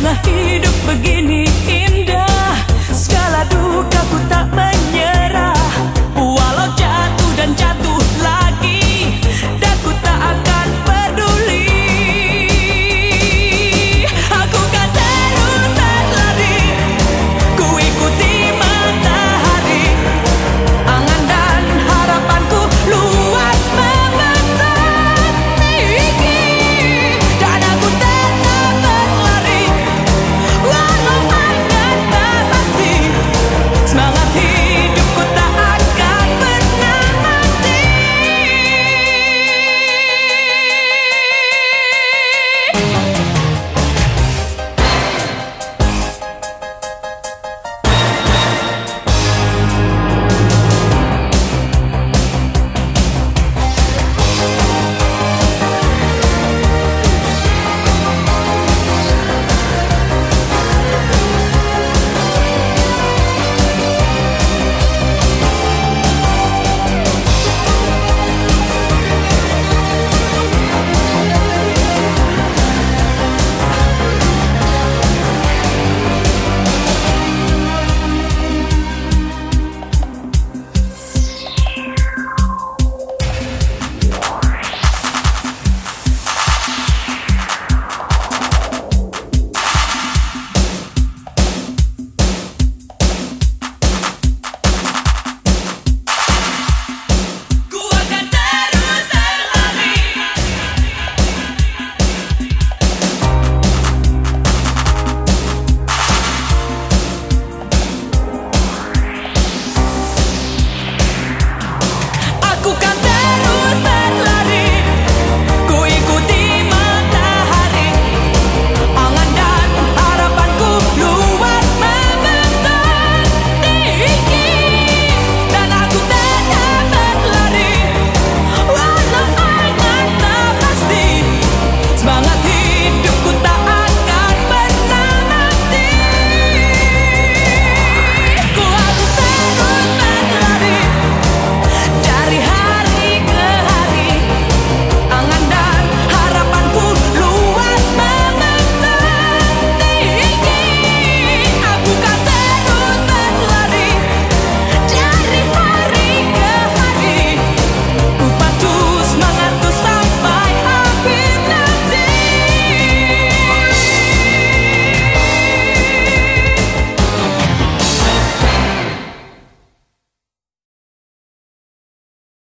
Biarlah hidup begini indah. Segala duka ku tak menyerah